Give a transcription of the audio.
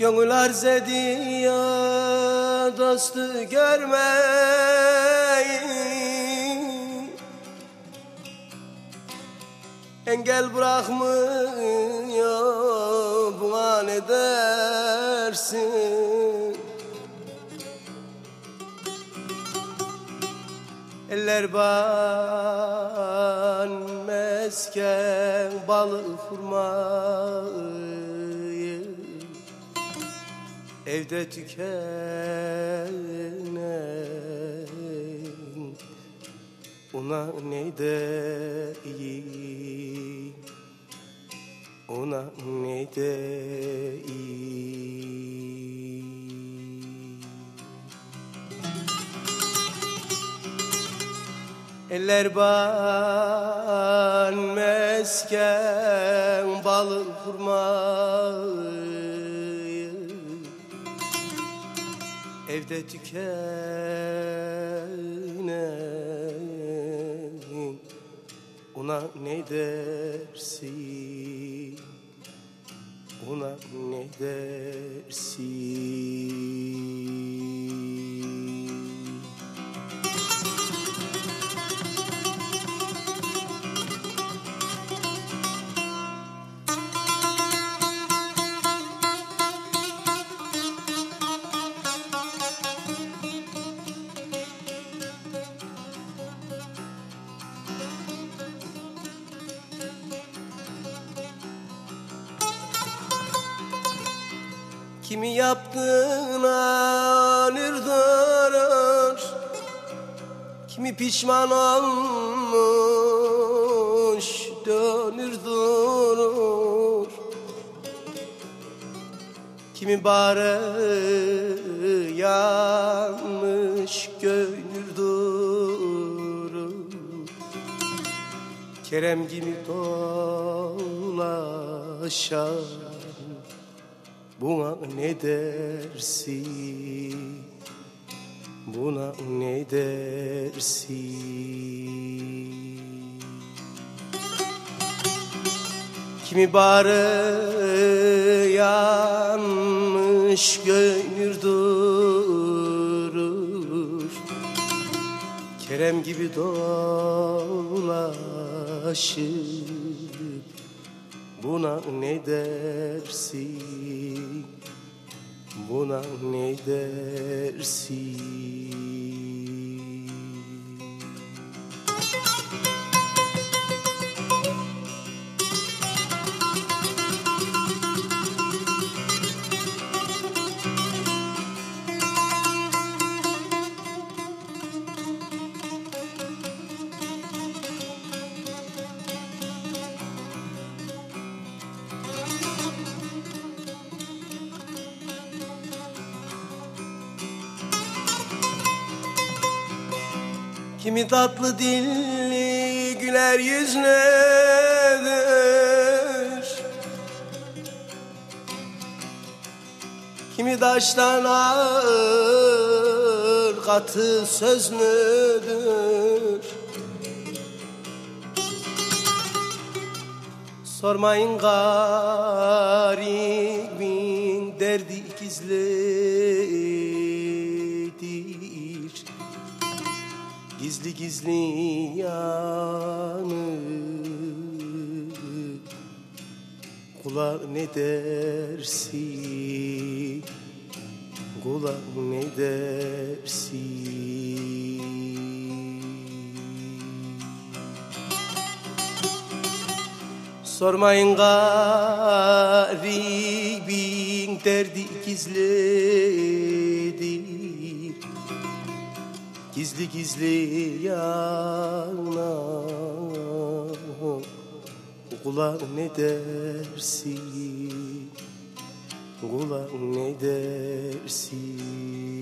Gönül arz ediyor dostu görmeyi Engel bırakmıyor buna ne dersin? Eller ban mesken balık hurmayı Evde tükenen Ona ne deyim Ona ne deyim Eller ban mesken balık hurmayı Evde tükenen Ona ne dersin? Ona ne dersin Kimi yaptığına nirdarar Kimi pişman olmuş dönür durur. Kimi bari yanmış gönül durur. Kerem gibi dolaşan Buna ne dersin? Buna ne dersin? Kimi bari yanmış gönül durur Kerem gibi dolaşır Buna ne dersin? Buna ne dersin? Kimi tatlı dilli güler yüzlüdür. Kimi taştan ağır katı sözlüdür. Sormayın garibin derdi gizlidir Gizli gizli yanır Kula ne dersin Kula ne dersin Sormayın garibin derdi gizlidir Gizli gizli yanar Kula ne dersin? Kula ne dersin